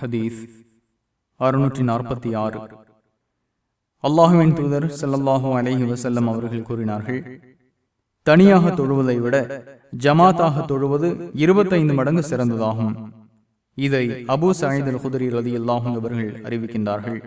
ஹதீஸ் அறுநூற்றி நாற்பத்தி ஆறு. அல்லாஹுவின் தூதர் ஸல்லல்லாஹு அலஹி வசல்லம் அவர்கள் கூறினார்கள் தனியாக தொழுவதை விட ஜமாத்தாக தொழுவது இருபத்தைந்து மடங்கு சிறந்ததாகும். இதை அபு சாயிதல் குதிரி ரதி அல்லாஹும் அவர்கள் அறிவிக்கின்றார்கள்.